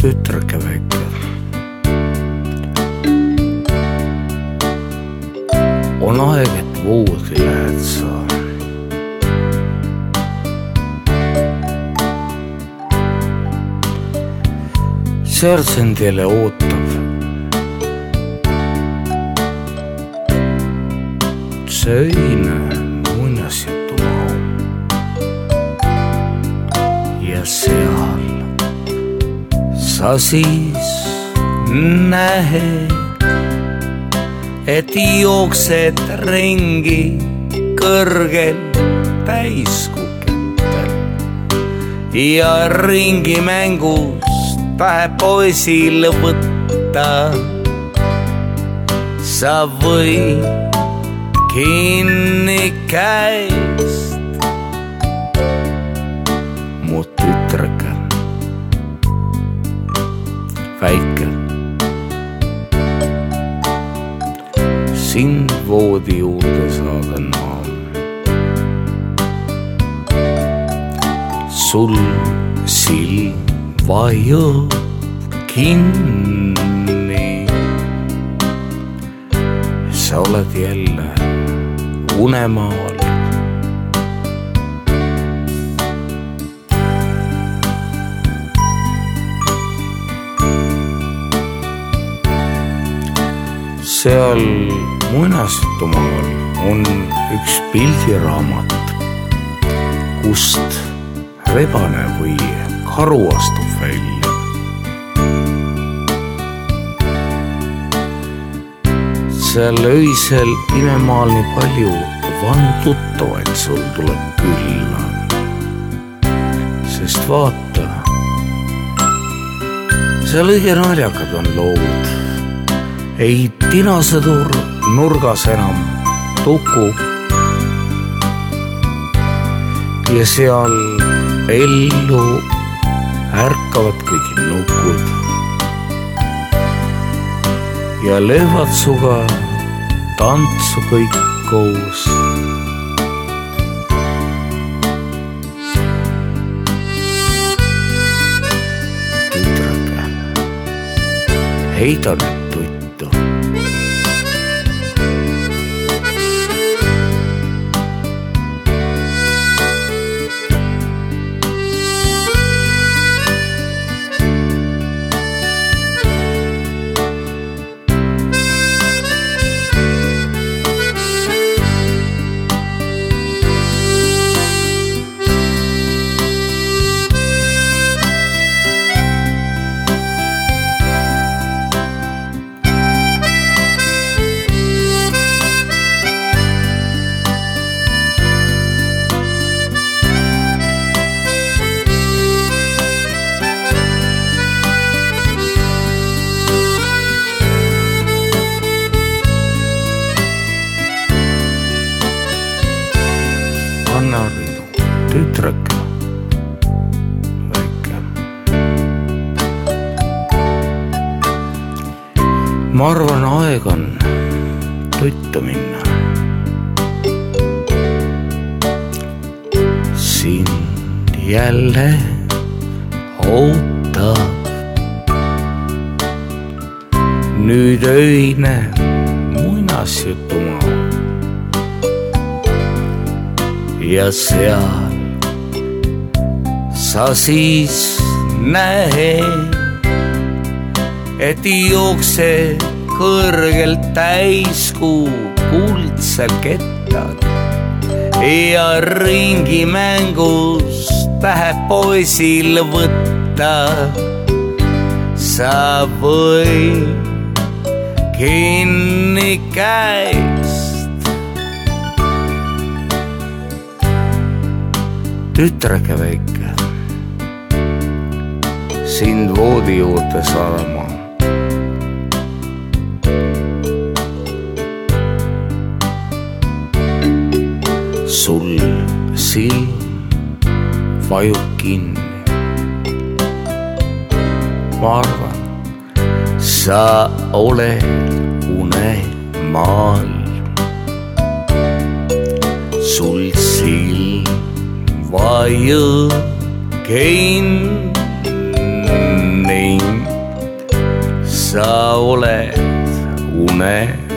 tütreke väike. on aeg, et voodi lähed sa. jälle ootab. see öine muinasjutumaa ja seal sa siis näed, et jooksed ringi kõrgel täiskuketel ja ringimängust tahab poisil võtta. sa võid kinni käest väike. sind voodi juurde saada naam. sul silm vajub kinni. sa oled jälle unemaal. Seal muinasjutumaal on üks pildiraamat, kust rebane või karu astub välja. seal öisel imemaal nii palju vanu tuttavaid sul tuleb külla. sest vaata, seal õige naljakad on lood ei tinasõdur nurgas enam tuku. ja seal ellu ärkavad kõik nukud. ja löövad suga tantsu kõik koos. tütreke, heida nüüd väike. ma arvan, aeg on tuttu minna. sind jälle ootab nüüd öine muinasjutumaa ja seal sa siis näed, et jookseb kõrgelt täiskuu kuldsel kettal ja ringimängus tahab poisil võtta. sa võid kinni käest tütreke väike, sind voodi juurde saama. sul silm vajub kinni. ma arvan, sa oled unemaal. sul silm vajub kinni sa oled une